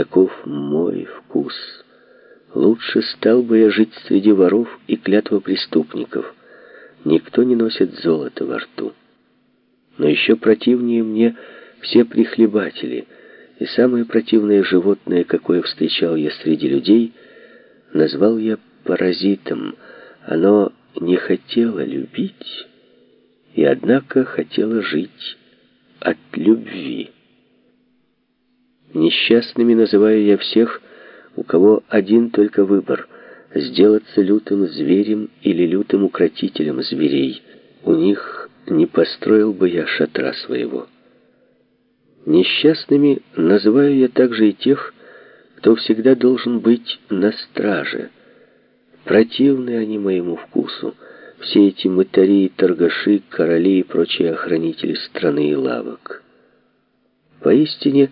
Таков мой вкус. Лучше стал бы я жить среди воров и клятвопреступников. Никто не носит золото во рту. Но еще противнее мне все прихлебатели, и самое противное животное, какое встречал я среди людей, назвал я паразитом. Оно не хотело любить, и однако хотело жить от любви. Несчастными называю я всех, у кого один только выбор — сделаться лютым зверем или лютым укротителем зверей. У них не построил бы я шатра своего. Несчастными называю я также и тех, кто всегда должен быть на страже. Противны они моему вкусу, все эти мытари и торгаши, короли и прочие охранители страны и лавок. Поистине,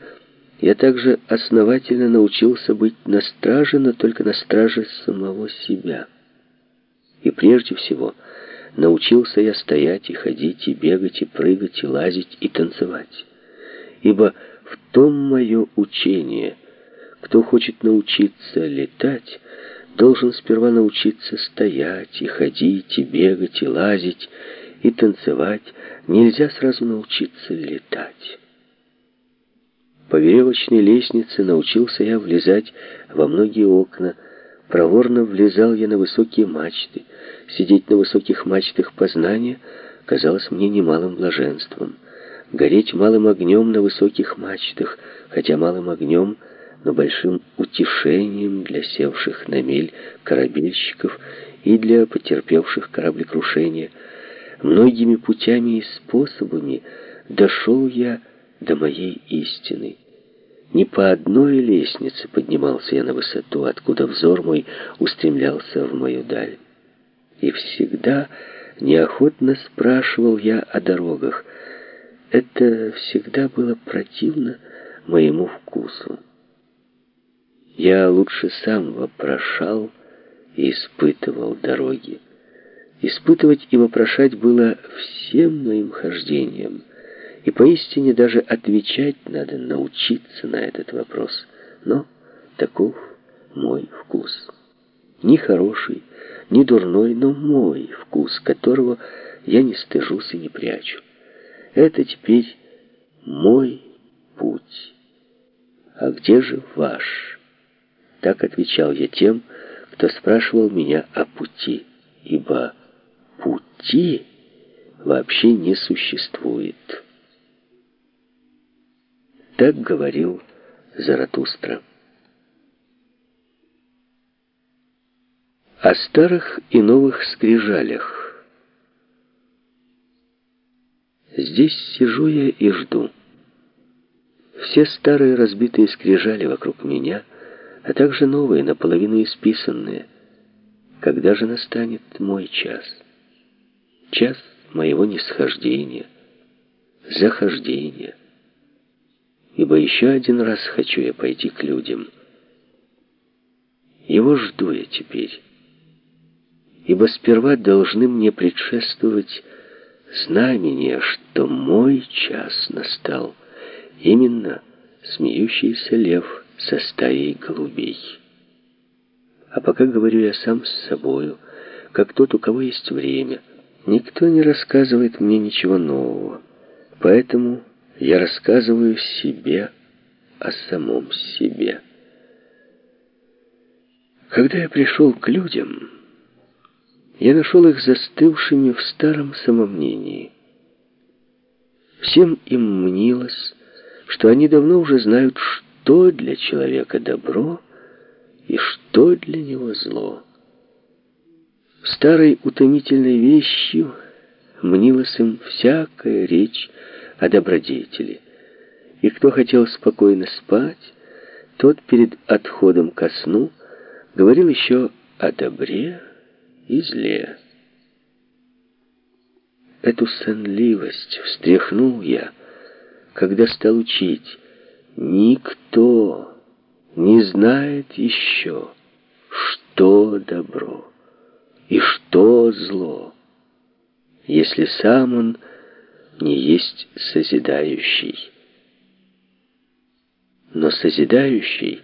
я также основательно научился быть на страже, но только на страже самого себя. И прежде всего, научился я стоять и ходить, и бегать, и прыгать, и лазить, и танцевать. Ибо в том мое учение, кто хочет научиться летать, должен сперва научиться стоять, и ходить, и бегать, и лазить, и танцевать. Нельзя сразу научиться летать. По веревочной лестнице научился я влезать во многие окна. Проворно влезал я на высокие мачты. Сидеть на высоких мачтах познания казалось мне немалым блаженством. Гореть малым огнем на высоких мачтах, хотя малым огнем, но большим утешением для севших на мель корабельщиков и для потерпевших кораблекрушение. Многими путями и способами дошел я до моей истины. Не по одной лестнице поднимался я на высоту, откуда взор мой устремлялся в мою даль. И всегда неохотно спрашивал я о дорогах. Это всегда было противно моему вкусу. Я лучше сам вопрошал и испытывал дороги. Испытывать и вопрошать было всем моим хождением — и поистине даже отвечать надо научиться на этот вопрос. Но таков мой вкус. Не хороший, не дурной, но мой вкус, которого я не стыжусь и не прячу. Это теперь мой путь. А где же ваш? Так отвечал я тем, кто спрашивал меня о пути, ибо пути вообще не существует. Так говорил Заратустра. О старых и новых скрижалях. Здесь сижу я и жду. Все старые разбитые скрижали вокруг меня, а также новые, наполовину исписанные. Когда же настанет мой час? Час моего нисхождения, захождения ибо еще один раз хочу я пойти к людям. Его жду я теперь, ибо сперва должны мне предшествовать знамения, что мой час настал, именно смеющийся лев со стаей голубей. А пока говорю я сам с собою, как тот, у кого есть время. Никто не рассказывает мне ничего нового, поэтому я рассказываю себе о самом себе. Когда я пришел к людям, я нашел их застывшими в старом самомнении. Всем им мнилось, что они давно уже знают, что для человека добро и что для него зло. Старой утомительной вещью мнилась им всякая речь о добродетели. И кто хотел спокойно спать, тот перед отходом ко сну говорил еще о добре и зле. Эту сонливость встряхнул я, когда стал учить. Никто не знает еще, что добро и что зло, если сам он не есть созидающий. но созидающий